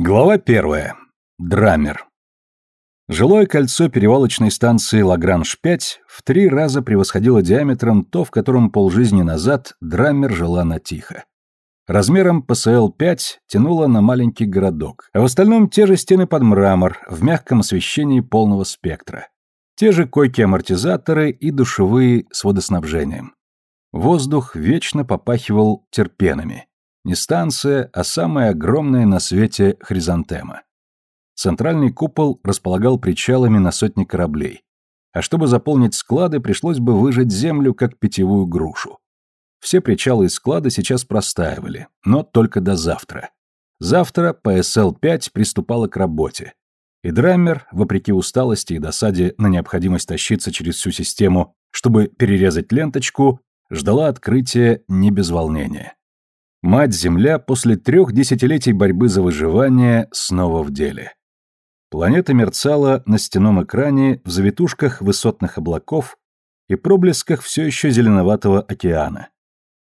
Глава первая. Драмер. Жилое кольцо перевалочной станции Лагранж-5 в три раза превосходило диаметром то, в котором полжизни назад Драмер жила на тихо. Размером ПСЛ-5 тянуло на маленький городок, а в остальном те же стены под мрамор, в мягком освещении полного спектра. Те же койки-амортизаторы и душевые с водоснабжением. Воздух вечно попахивал терпенами. Не станция, а самая огромная на свете хризантема. Центральный купол располагал причалами на сотни кораблей. А чтобы заполнить склады, пришлось бы выжать землю, как питьевую грушу. Все причалы и склады сейчас простаивали, но только до завтра. Завтра ПСЛ-5 приступала к работе. И Драммер, вопреки усталости и досаде на необходимость тащиться через всю систему, чтобы перерезать ленточку, ждала открытия не без волнения. Мать-Земля после трех десятилетий борьбы за выживание снова в деле. Планета мерцала на стенном экране в завитушках высотных облаков и проблесках все еще зеленоватого океана.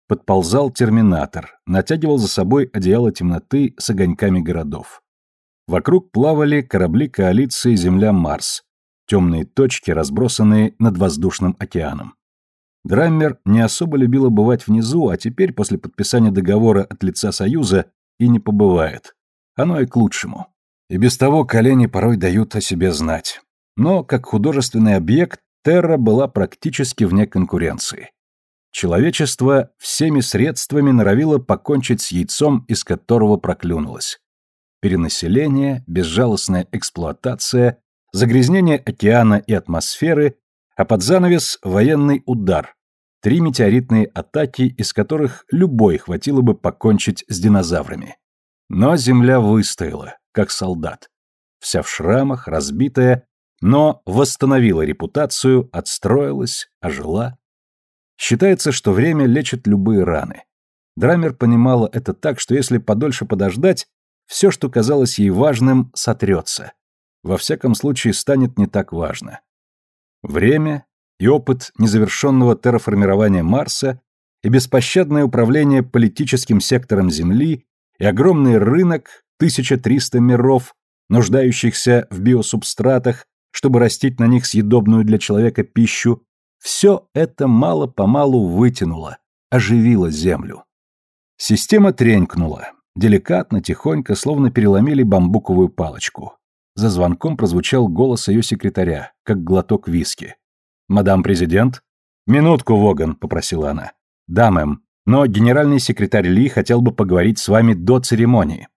Подползал терминатор, натягивал за собой одеяло темноты с огоньками городов. Вокруг плавали корабли коалиции Земля-Марс, темные точки, разбросанные над воздушным океаном. Драммер не особо любила бывать внизу, а теперь, после подписания договора от лица Союза, и не побывает. Оно и к лучшему. И без того колени порой дают о себе знать. Но, как художественный объект, Терра была практически вне конкуренции. Человечество всеми средствами норовило покончить с яйцом, из которого проклюнулось. Перенаселение, безжалостная эксплуатация, загрязнение океана и атмосферы, а под занавес военный удар, Три метеоритные атаки, из которых любой хватило бы покончить с динозаврами. Но Земля выстояла, как солдат. Вся в шрамах, разбитая, но восстановила репутацию, отстроилась, ожила. Считается, что время лечит любые раны. Драмер понимала это так, что если подольше подождать, все, что казалось ей важным, сотрется. Во всяком случае, станет не так важно. Время и опыт незавершенного терраформирования Марса, и беспощадное управление политическим сектором Земли, и огромный рынок, 1300 миров, нуждающихся в биосубстратах, чтобы растить на них съедобную для человека пищу, все это мало-помалу вытянуло, оживило Землю. Система тренькнула, деликатно, тихонько, словно переломили бамбуковую палочку. За звонком прозвучал голос ее секретаря, как глоток виски. «Мадам президент?» «Минутку, Воган», — попросила она. «Да, мэм, но генеральный секретарь Ли хотел бы поговорить с вами до церемонии».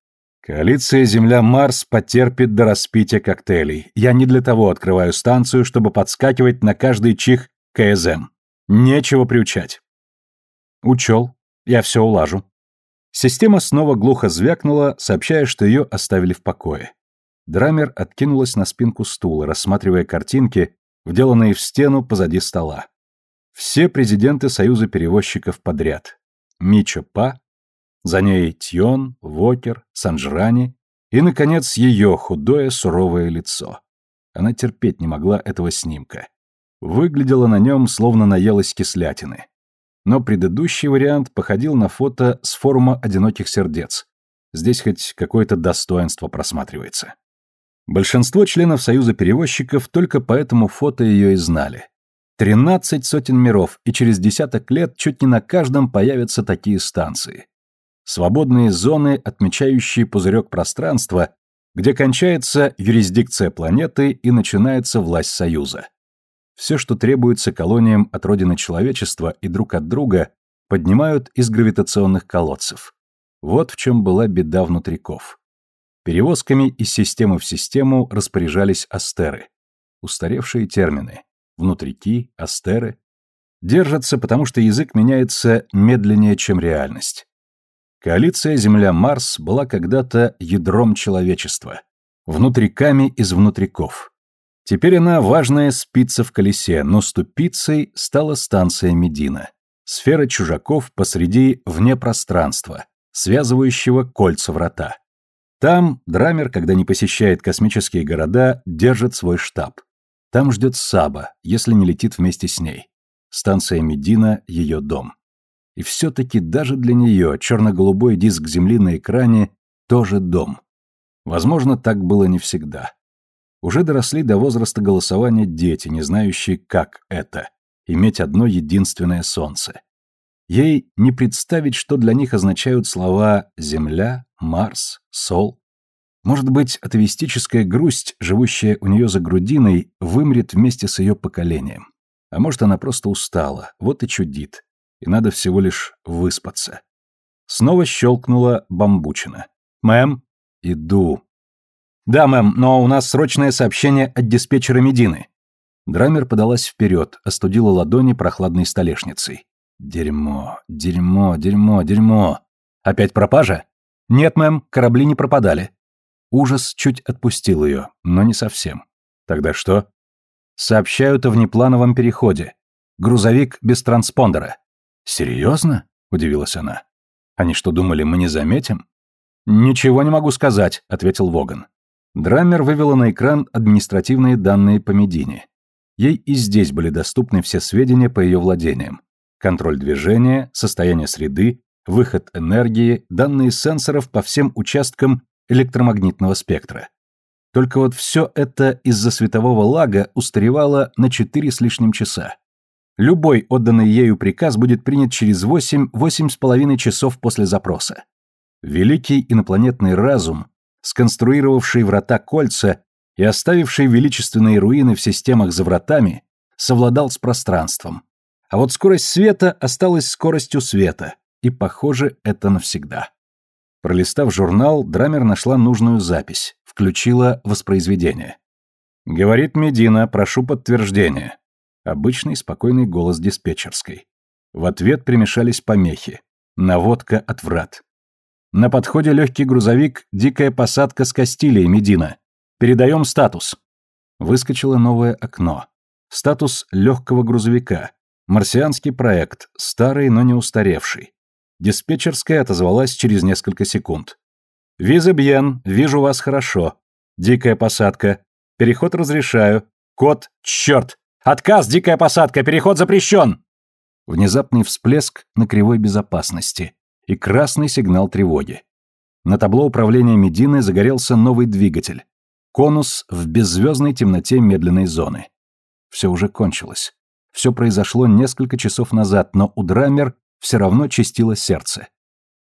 «Коалиция Земля-Марс потерпит до распития коктейлей. Я не для того открываю станцию, чтобы подскакивать на каждый чих КСМ. Нечего приучать». «Учел. Я все улажу». Система снова глухо звякнула, сообщая, что ее оставили в покое. Драмер откинулась на спинку стула, рассматривая картинки, вделанные в стену позади стола. Все президенты Союза перевозчиков подряд. Мичо Па, за ней Тьон, Вокер, Санжрани и, наконец, ее худое суровое лицо. Она терпеть не могла этого снимка. Выглядела на нем, словно наелась кислятины. Но предыдущий вариант походил на фото с форума одиноких сердец. Здесь хоть какое-то достоинство просматривается. Большинство членов Союза перевозчиков только по этому фото ее и знали. Тринадцать сотен миров, и через десяток лет чуть не на каждом появятся такие станции. Свободные зоны, отмечающие пузырек пространства, где кончается юрисдикция планеты и начинается власть Союза. Все, что требуется колониям от родины человечества и друг от друга, поднимают из гравитационных колодцев. Вот в чем была беда внутриков. Перевозками из системы в систему распоряжались астеры. Устаревшие термины. Внутрики, астеры. Держатся, потому что язык меняется медленнее, чем реальность. Коалиция Земля-Марс была когда-то ядром человечества. Внутриками из внутриков. Теперь она важная спица в колесе, но ступицей стала станция Медина. Сфера чужаков посреди вне пространства, связывающего кольца врата. Там Драмер, когда не посещает космические города, держит свой штаб. Там ждет Саба, если не летит вместе с ней. Станция Медина – ее дом. И все-таки даже для нее черно-голубой диск Земли на экране – тоже дом. Возможно, так было не всегда. Уже доросли до возраста голосования дети, не знающие, как это — иметь одно единственное солнце. Ей не представить, что для них означают слова «Земля», «Марс», «Сол». Может быть, атовистическая грусть, живущая у нее за грудиной, вымрет вместе с ее поколением. А может, она просто устала, вот и чудит, и надо всего лишь выспаться. Снова щелкнула бамбучина. «Мэм?» «Иду». «Да, мэм, но у нас срочное сообщение от диспетчера Медины». Драмер подалась вперед, остудила ладони прохладной столешницей. «Дерьмо, дерьмо, дерьмо, дерьмо. Опять пропажа?» «Нет, мэм, корабли не пропадали». Ужас чуть отпустил ее, но не совсем. «Тогда что?» «Сообщают о внеплановом переходе. Грузовик без транспондера». «Серьезно?» — удивилась она. «Они что, думали, мы не заметим?» «Ничего не могу сказать», — ответил Воган. Драммер вывела на экран административные данные по Медине. Ей и здесь были доступны все сведения по ее владениям. Контроль движения, состояние среды, выход энергии, данные сенсоров по всем участкам электромагнитного спектра. Только вот все это из-за светового лага устаревало на 4 с лишним часа. Любой отданный ею приказ будет принят через 8-8 с половиной часов после запроса. Великий инопланетный разум, сконструировавший врата кольца и оставивший величественные руины в системах за вратами, совладал с пространством. А вот скорость света осталась скоростью света, и, похоже, это навсегда. Пролистав журнал, Драмер нашла нужную запись, включила воспроизведение. «Говорит Медина, прошу подтверждения». Обычный спокойный голос диспетчерской. В ответ примешались помехи. Наводка от врат. На подходе легкий грузовик, дикая посадка с Кастилией, Медина. Передаем статус. Выскочило новое окно. Статус легкого грузовика. Марсианский проект, старый, но не устаревший. Диспетчерская отозвалась через несколько секунд. «Виза Бьен, вижу вас хорошо. Дикая посадка. Переход разрешаю. Код, черт! Отказ, дикая посадка, переход запрещен!» Внезапный всплеск на кривой безопасности и красный сигнал тревоги. На табло управления Медины загорелся новый двигатель. Конус в беззвездной темноте медленной зоны. Все уже кончилось. Все произошло несколько часов назад, но у Драмер все равно чистило сердце.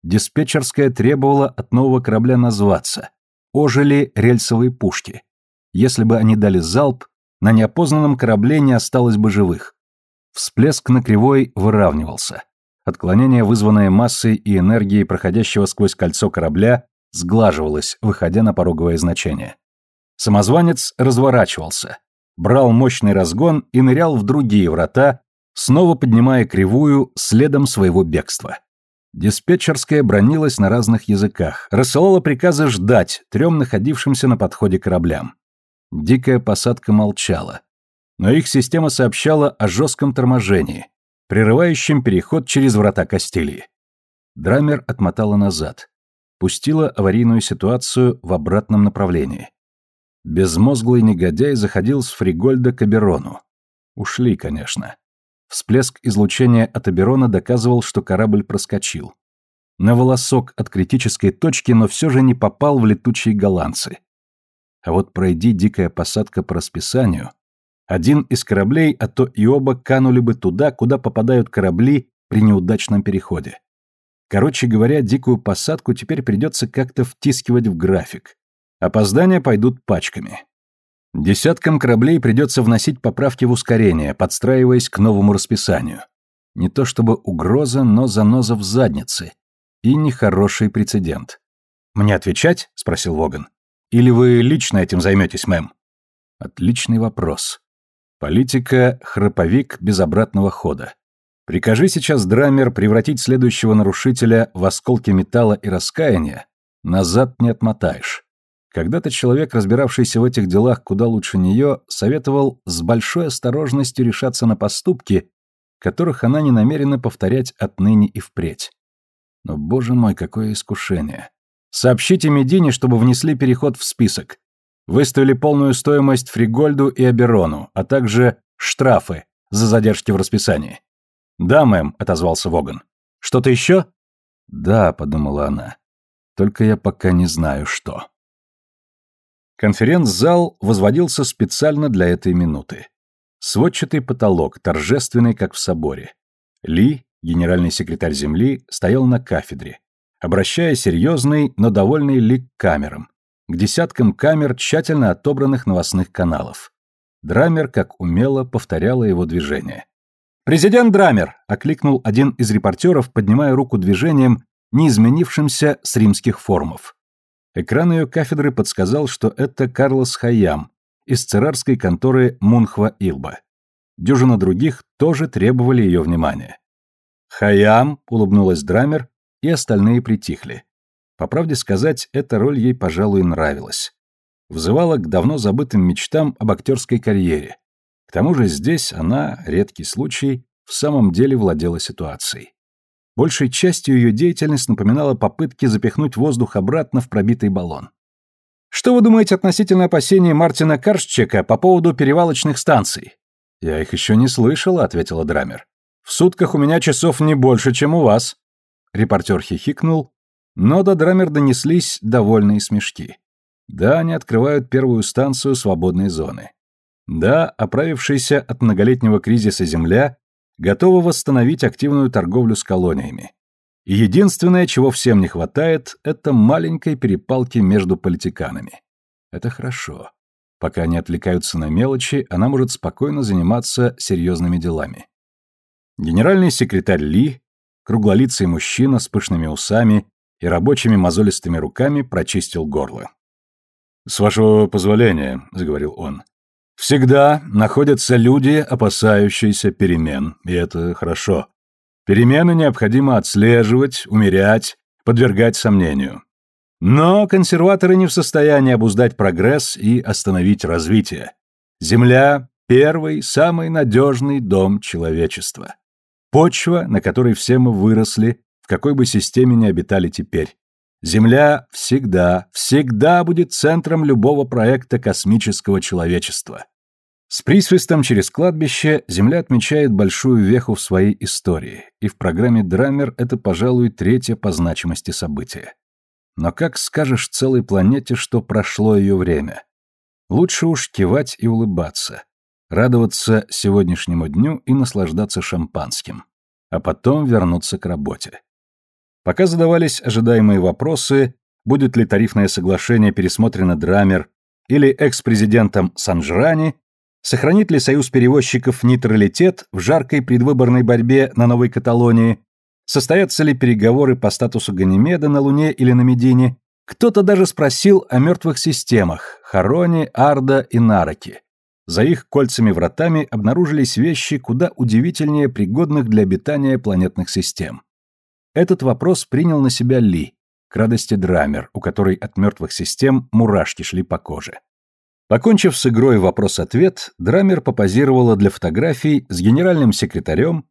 Диспетчерская требовала от нового корабля назваться. Ожили рельсовые пушки. Если бы они дали залп, на неопознанном корабле не осталось бы живых. Всплеск на кривой выравнивался. Отклонение, вызванное массой и энергией проходящего сквозь кольцо корабля, сглаживалось, выходя на пороговое значение. Самозванец разворачивался, брал мощный разгон и нырял в другие врата, снова поднимая кривую следом своего бегства. Диспетчерская бронилась на разных языках, рассылала приказы ждать трем находившимся на подходе кораблям. Дикая посадка молчала. Но их система сообщала о жестком торможении, прерывающем переход через врата Кастилии. Драмер отмотала назад. Пустила аварийную ситуацию в обратном направлении. Безмозглый негодяй заходил с Фригольда к Аберону. Ушли, конечно. Всплеск излучения от Аберона доказывал, что корабль проскочил. На волосок от критической точки, но все же не попал в летучие голландцы. А вот пройди дикая посадка по расписанию, один из кораблей, а то и оба канули бы туда, куда попадают корабли при неудачном переходе. Короче говоря, дикую посадку теперь придется как-то втискивать в график. Опоздания пойдут пачками. Десяткам кораблей придется вносить поправки в ускорение, подстраиваясь к новому расписанию. Не то чтобы угроза, но заноза в заднице. И нехороший прецедент. «Мне отвечать?» — спросил Воган. Или вы лично этим займетесь, мэм? Отличный вопрос. Политика – храповик без обратного хода. Прикажи сейчас Драмер превратить следующего нарушителя в осколки металла и раскаяния, назад не отмотаешь. Когда-то человек, разбиравшийся в этих делах куда лучше нее, советовал с большой осторожностью решаться на поступки, которых она не намерена повторять отныне и впредь. Но, боже мой, какое искушение. Сообщите Медине, чтобы внесли переход в список. Выставили полную стоимость Фригольду и Аберону, а также штрафы за задержки в расписании. «Да, мэм», — отозвался Воган. «Что-то еще?» «Да», — подумала она. «Только я пока не знаю, что». Конференц-зал возводился специально для этой минуты. Сводчатый потолок, торжественный, как в соборе. Ли, генеральный секретарь Земли, стоял на кафедре, обращая серьезный, но довольный лик к камерам, к десяткам камер тщательно отобранных новостных каналов. Драмер, как умело, повторяла его движение. «Президент Драмер!» — окликнул один из репортеров, поднимая руку движением, не изменившимся с римских форумов. Экран ее кафедры подсказал, что это Карлос Хайям из церарской конторы Мунхва Илба. Дюжина других тоже требовали ее внимания. «Хайям!» — улыбнулась Драмер, и остальные притихли. По правде сказать, эта роль ей, пожалуй, нравилась. Взывала к давно забытым мечтам об актерской карьере. К тому же здесь она, редкий случай, в самом деле владела ситуацией. Большей частью ее деятельность напоминала попытки запихнуть воздух обратно в пробитый баллон. Что вы думаете относительно опасений Мартина Каршчека по поводу перевалочных станций? Я их еще не слышала, ответила Драмер. В сутках у меня часов не больше, чем у вас. Репортер хихикнул, но до Драмер донеслись довольные смешки. Да, они открывают первую станцию свободной зоны. Да, оправившаяся от многолетнего кризиса Земля готова восстановить активную торговлю с колониями. И единственное, чего всем не хватает, это маленькой перепалки между политиканами. Это хорошо. Пока они отвлекаются на мелочи, она может спокойно заниматься серьезными делами. Генеральный секретарь Ли, круглолицый мужчина с пышными усами и рабочими мозолистыми руками, прочистил горло. «С вашего позволения», — заговорил он, — «всегда находятся люди, опасающиеся перемен, и это хорошо. Перемены необходимо отслеживать, умерять, подвергать сомнению. Но консерваторы не в состоянии обуздать прогресс и остановить развитие. Земля – первый, самый надежный дом человечества. Почва, на которой все мы выросли, в какой бы системе ни обитали теперь. Земля всегда, всегда будет центром любого проекта космического человечества. С присвистом через кладбище Земля отмечает большую веху в своей истории, и в программе «Драмер» это, пожалуй, третье по значимости событие. Но как скажешь целой планете, что прошло ее время? Лучше уж кивать и улыбаться, радоваться сегодняшнему дню и наслаждаться шампанским, а потом вернуться к работе. Пока задавались ожидаемые вопросы, будет ли тарифное соглашение пересмотрено Драмер или экс-президентом Санжрани, Сохранит ли союз перевозчиков нейтралитет в жаркой предвыборной борьбе на Новой Каталонии? Состоятся ли переговоры по статусу Ганимеда на Луне или на Медине? Кто-то даже спросил о мертвых системах – Хароне, Арда и Нараке. За их кольцами-вратами обнаружились вещи куда удивительнее пригодных для обитания планетных систем. Этот вопрос принял на себя Ли, к радости Драмер, у которой от мертвых систем мурашки шли по коже. Покончив с игрой вопрос-ответ, Драмер попозировала для фотографий с генеральным секретарем,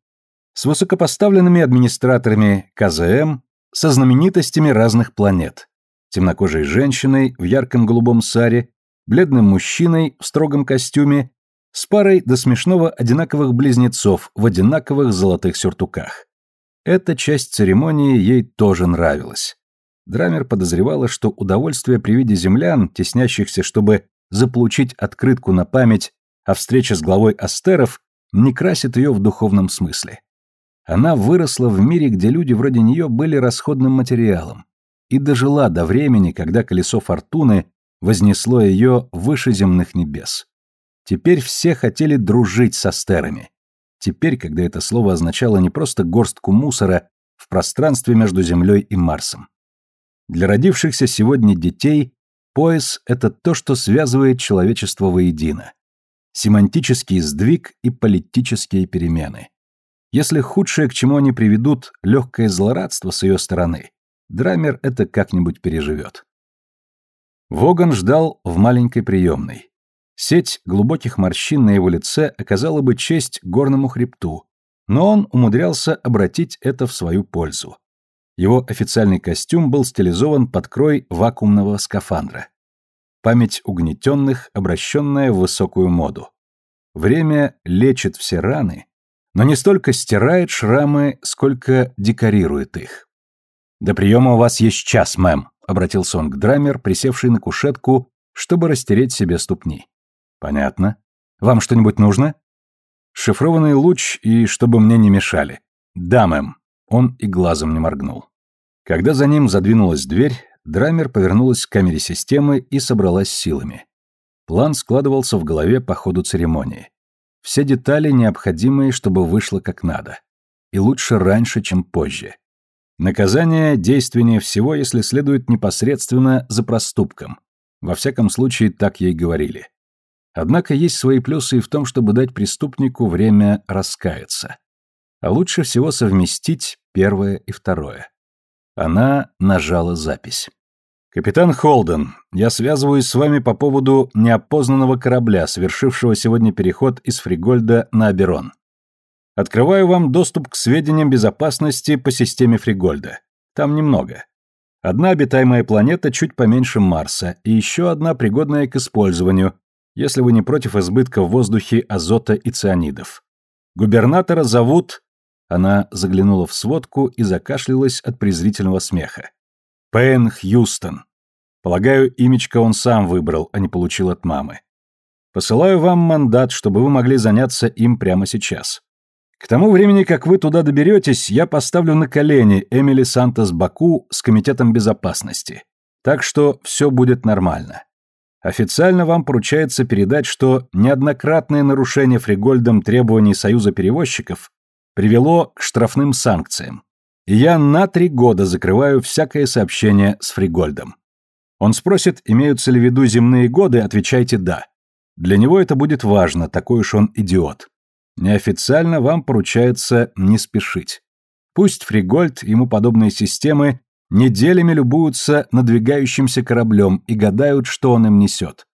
с высокопоставленными администраторами КЗМ, со знаменитостями разных планет, темнокожей женщиной в ярком голубом саре, бледным мужчиной в строгом костюме, с парой до смешного одинаковых близнецов в одинаковых золотых сюртуках. Эта часть церемонии ей тоже нравилась. Драмер подозревала, что удовольствие при виде землян, теснящихся, чтобы заполучить открытку на память о встрече с главой Астеров не красит ее в духовном смысле. Она выросла в мире, где люди вроде нее были расходным материалом, и дожила до времени, когда колесо фортуны вознесло ее выше земных небес. Теперь все хотели дружить с Астерами. Теперь, когда это слово означало не просто горстку мусора в пространстве между Землей и Марсом. Для родившихся сегодня детей Пояс — это то, что связывает человечество воедино. Семантический сдвиг и политические перемены. Если худшее, к чему они приведут, легкое злорадство с ее стороны, Драмер это как-нибудь переживет. Воган ждал в маленькой приемной. Сеть глубоких морщин на его лице оказала бы честь горному хребту, но он умудрялся обратить это в свою пользу. Его официальный костюм был стилизован под крой вакуумного скафандра. Память угнетенных, обращенная в высокую моду. Время лечит все раны, но не столько стирает шрамы, сколько декорирует их. «До приема у вас есть час, мэм», — обратился он к драмер, присевший на кушетку чтобы растереть себе ступни. Понятно. Вам что-нибудь нужно? Шифрованный луч и чтобы мне не мешали. Да, мэм. Он и глазом не моргнул. Когда за ним задвинулась дверь, Драмер повернулась к камере системы и собралась силами. План складывался в голове по ходу церемонии. Все детали необходимые, чтобы вышло как надо. И лучше раньше, чем позже. Наказание действеннее всего, если следует непосредственно за проступком. Во всяком случае, так ей говорили. Однако есть свои плюсы и в том, чтобы дать преступнику время раскаяться. А лучше всего совместить первое и второе. Она нажала запись. «Капитан Холден, я связываюсь с вами по поводу неопознанного корабля, совершившего сегодня переход из Фригольда на Аберон. Открываю вам доступ к сведениям безопасности по системе Фригольда. Там немного. Одна обитаемая планета чуть поменьше Марса, и еще одна пригодная к использованию, если вы не против избытка в воздухе азота и цианидов. Губернатора зовут она заглянула в сводку и закашлялась от презрительного смеха. Пен Хьюстон. Полагаю, имечко он сам выбрал, а не получил от мамы. Посылаю вам мандат, чтобы вы могли заняться им прямо сейчас. К тому времени, как вы туда доберетесь, я поставлю на колени Эмили Сантос Баку с Комитетом безопасности. Так что все будет нормально. Официально вам поручается передать, что неоднократное нарушение Фригольдом требований Союза перевозчиков привело к штрафным санкциям. И я на три года закрываю всякое сообщение с Фригольдом. Он спросит, имеются ли в виду земные годы, отвечайте «да». Для него это будет важно, такой уж он идиот. Неофициально вам поручается не спешить. Пусть Фригольд и ему подобные системы неделями любуются надвигающимся кораблем и гадают, что он им несет.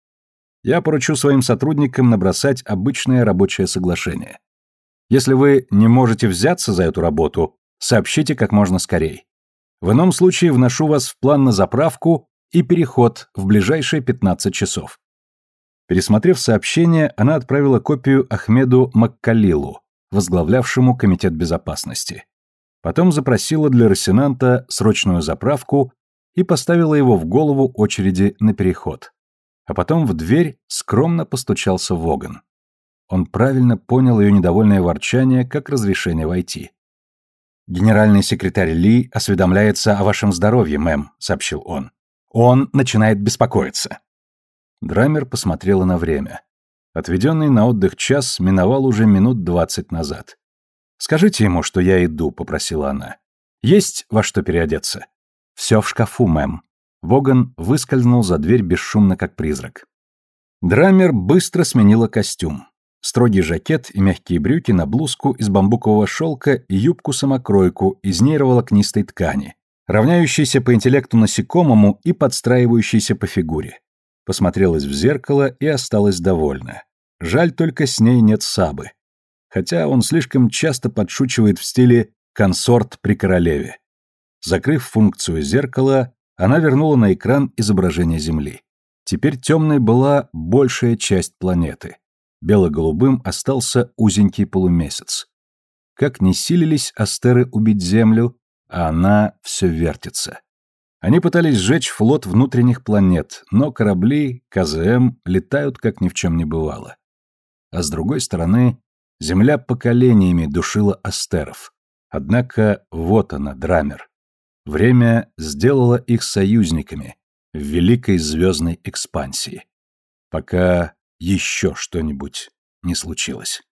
Я поручу своим сотрудникам набросать обычное рабочее соглашение. Если вы не можете взяться за эту работу, сообщите как можно скорее. В ином случае вношу вас в план на заправку и переход в ближайшие 15 часов. Пересмотрев сообщение, она отправила копию Ахмеду Маккалилу, возглавлявшему Комитет безопасности. Потом запросила для Рассенанта срочную заправку и поставила его в голову очереди на переход. А потом в дверь скромно постучался Воган. Он правильно понял ее недовольное ворчание как разрешение войти. «Генеральный секретарь Ли осведомляется о вашем здоровье, мэм», — сообщил он. «Он начинает беспокоиться». Драмер посмотрела на время. Отведенный на отдых час миновал уже минут двадцать назад. «Скажите ему, что я иду», — попросила она. «Есть во что переодеться?» «Все в шкафу, мэм». Воган выскользнул за дверь бесшумно, как призрак. Драмер быстро сменила костюм. Строгий жакет и мягкие брюки на блузку из бамбукового шелка и юбку-самокройку из нейроволокнистой ткани, равняющейся по интеллекту насекомому и подстраивающейся по фигуре. Посмотрелась в зеркало и осталась довольна. Жаль только с ней нет сабы. Хотя он слишком часто подшучивает в стиле «консорт при королеве». Закрыв функцию зеркала, она вернула на экран изображение Земли. Теперь темной была большая часть планеты. Бело-голубым остался узенький полумесяц. Как не силились астеры убить Землю, а она все вертится. Они пытались сжечь флот внутренних планет, но корабли, КЗМ, летают, как ни в чем не бывало. А с другой стороны, Земля поколениями душила астеров. Однако вот она, Драмер. Время сделало их союзниками в великой звездной экспансии. Пока еще что-нибудь не случилось.